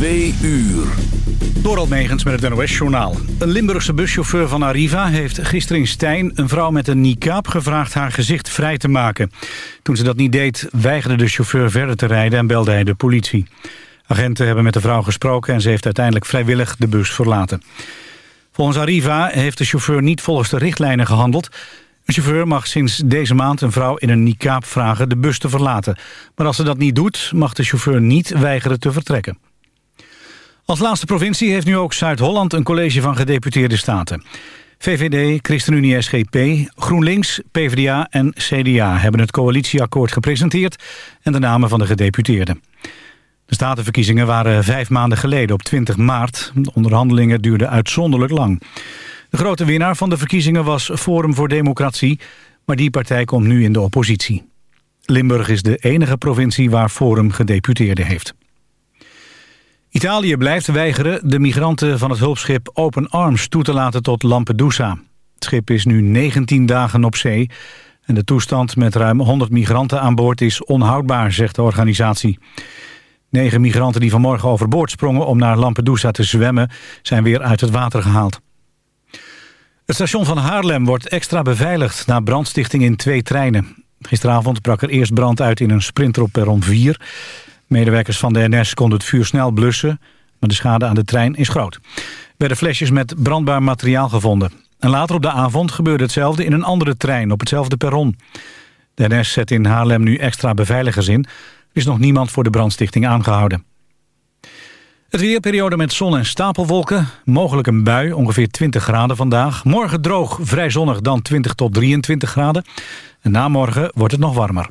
Twee uur. Doral Megens met het NOS-journaal. Een Limburgse buschauffeur van Arriva heeft gisteren in Stijn... een vrouw met een niqab gevraagd haar gezicht vrij te maken. Toen ze dat niet deed, weigerde de chauffeur verder te rijden... en belde hij de politie. Agenten hebben met de vrouw gesproken... en ze heeft uiteindelijk vrijwillig de bus verlaten. Volgens Arriva heeft de chauffeur niet volgens de richtlijnen gehandeld... Een chauffeur mag sinds deze maand een vrouw in een niqab vragen de bus te verlaten. Maar als ze dat niet doet, mag de chauffeur niet weigeren te vertrekken. Als laatste provincie heeft nu ook Zuid-Holland een college van gedeputeerde staten. VVD, ChristenUnie SGP, GroenLinks, PvdA en CDA hebben het coalitieakkoord gepresenteerd en de namen van de gedeputeerden. De statenverkiezingen waren vijf maanden geleden op 20 maart. De onderhandelingen duurden uitzonderlijk lang. De grote winnaar van de verkiezingen was Forum voor Democratie, maar die partij komt nu in de oppositie. Limburg is de enige provincie waar Forum gedeputeerde heeft. Italië blijft weigeren de migranten van het hulpschip Open Arms toe te laten tot Lampedusa. Het schip is nu 19 dagen op zee en de toestand met ruim 100 migranten aan boord is onhoudbaar, zegt de organisatie. Negen migranten die vanmorgen overboord sprongen om naar Lampedusa te zwemmen zijn weer uit het water gehaald. Het station van Haarlem wordt extra beveiligd na brandstichting in twee treinen. Gisteravond brak er eerst brand uit in een sprinter op perron 4. Medewerkers van de NS konden het vuur snel blussen, maar de schade aan de trein is groot. Er werden flesjes met brandbaar materiaal gevonden. En later op de avond gebeurde hetzelfde in een andere trein op hetzelfde perron. De NS zet in Haarlem nu extra beveiligers in. Er is nog niemand voor de brandstichting aangehouden. Het weerperiode met zon en stapelwolken. Mogelijk een bui, ongeveer 20 graden vandaag. Morgen droog, vrij zonnig, dan 20 tot 23 graden. En na morgen wordt het nog warmer.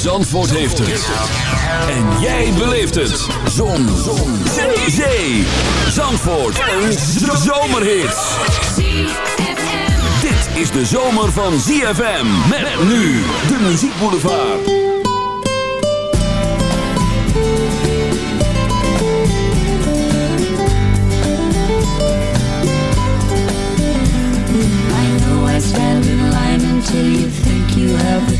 Zandvoort heeft het. En jij beleeft het. Zon. Zon. Zee. Zee. Zandvoort. Een zomerhit. Dit is de zomer van ZFM. Met nu de muziekboulevard. I know I stand in line until you think you have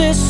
this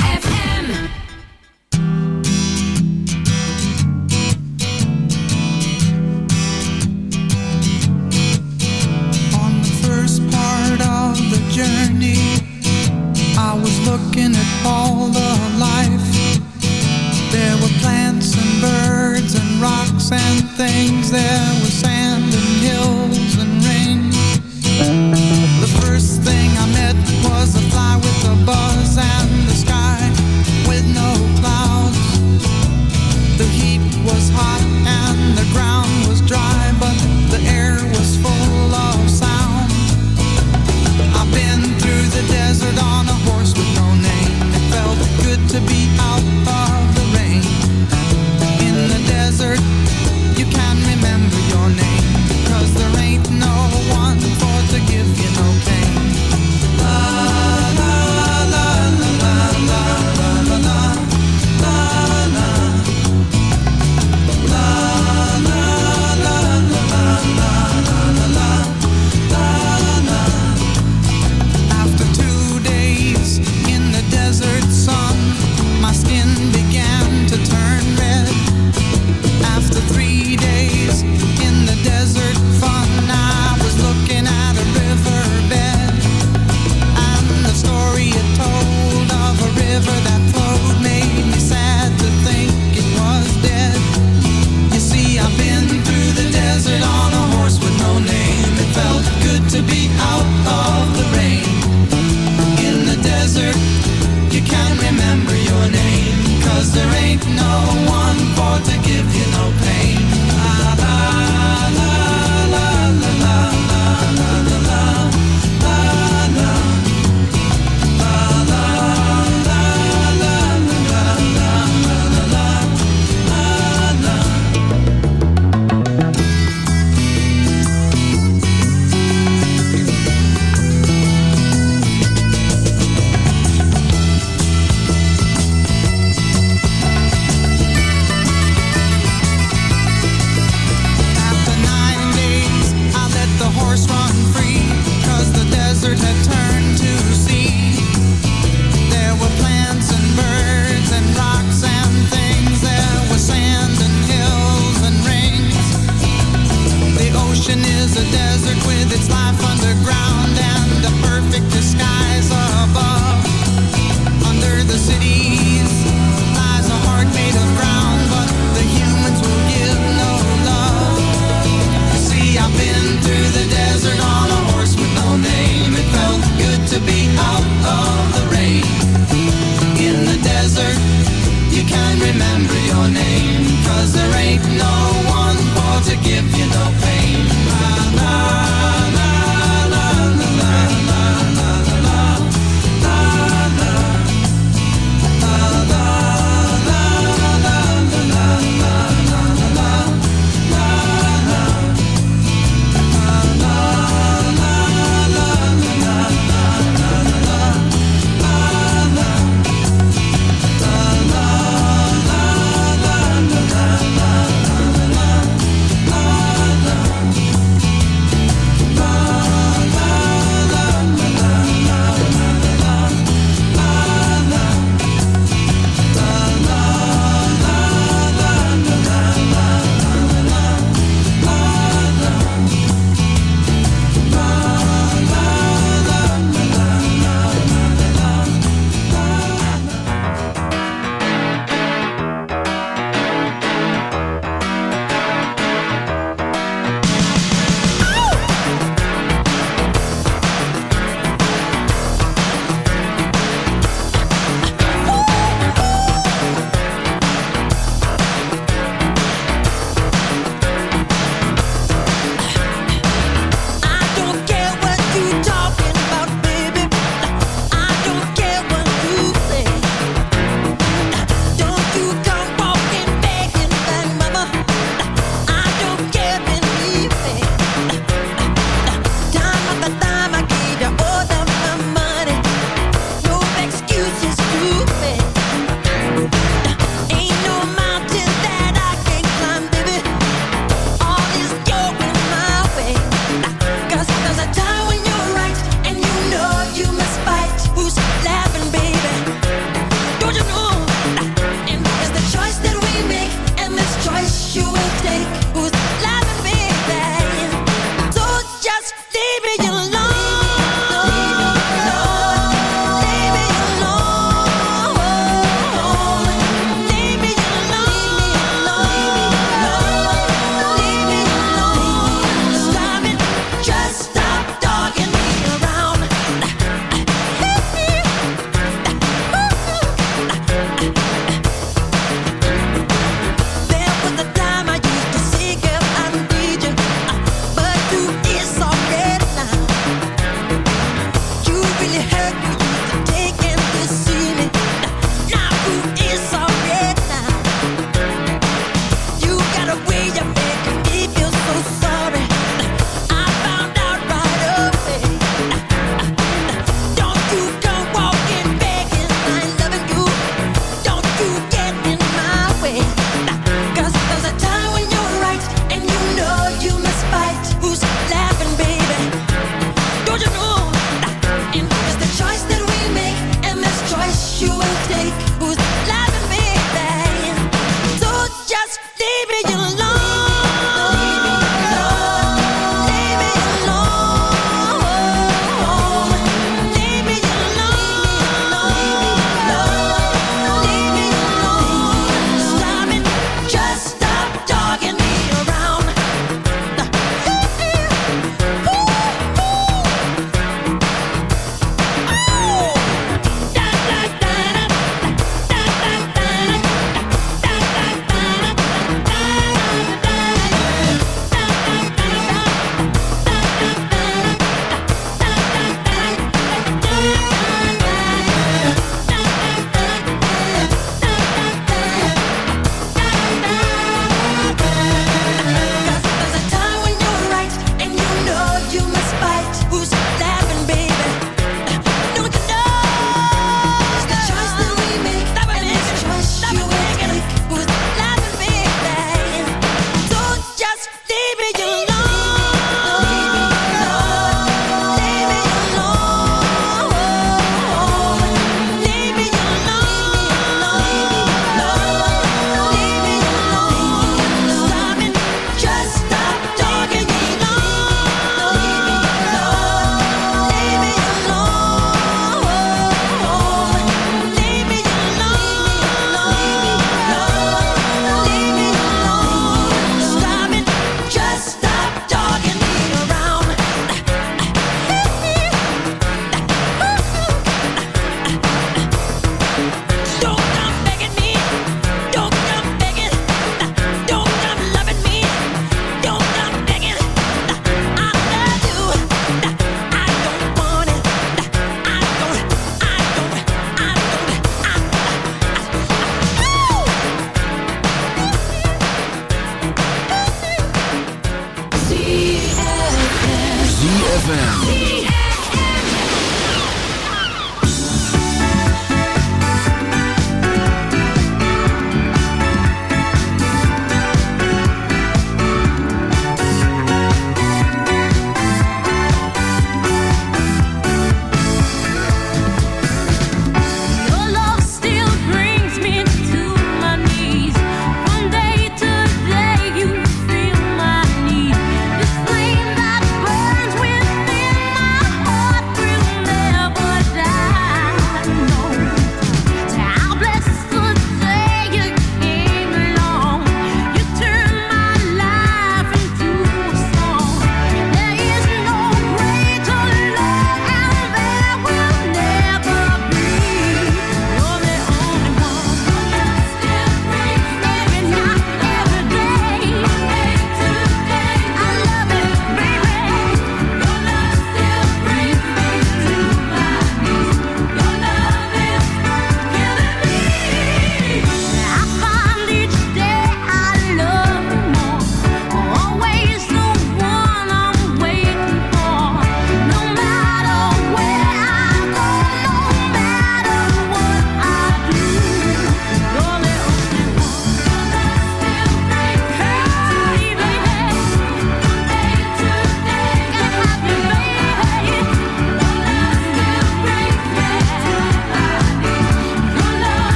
you can remember your name Cause there ain't no one for to give you no pain.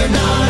Are not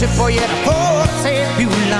Se poi era forse più la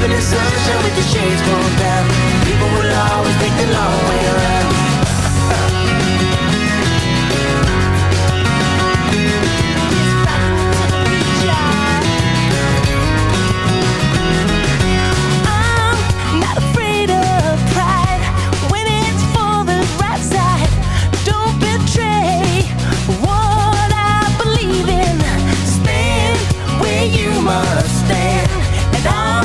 Living in sunshine with the shades pulled down. People will always take the long way around. I'm not afraid of pride when it's for the right side. Don't betray what I believe in. Stand where you must stand. And I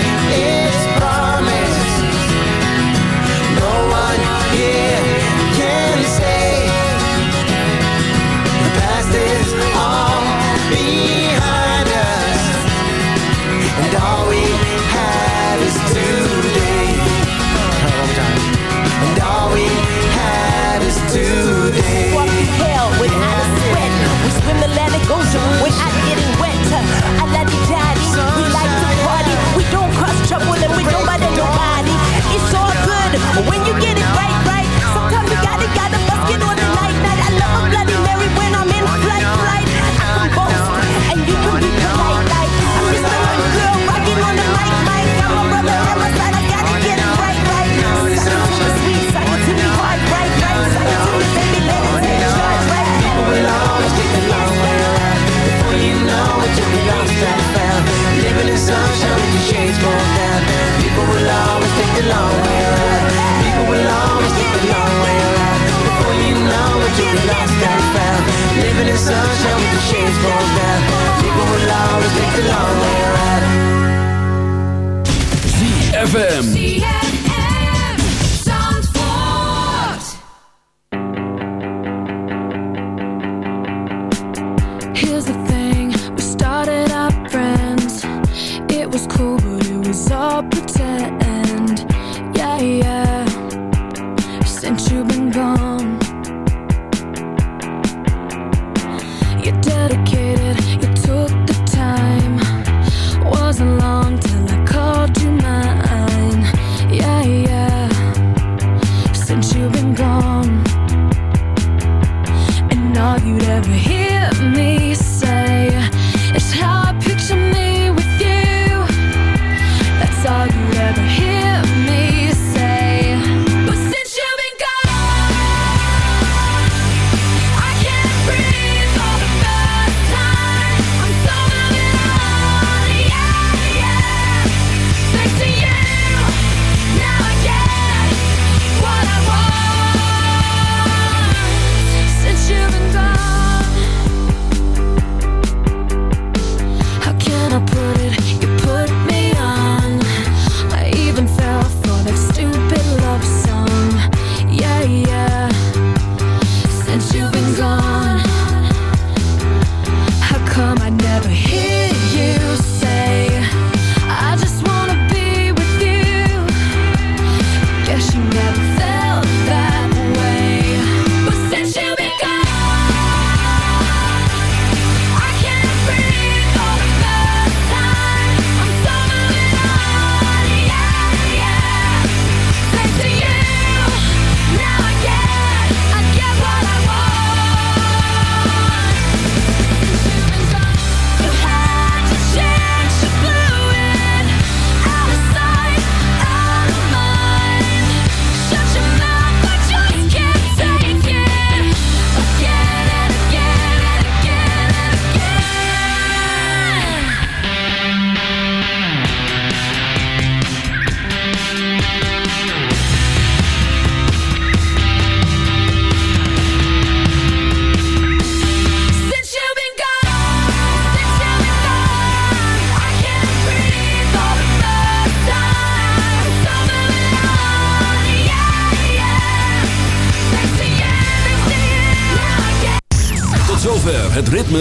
have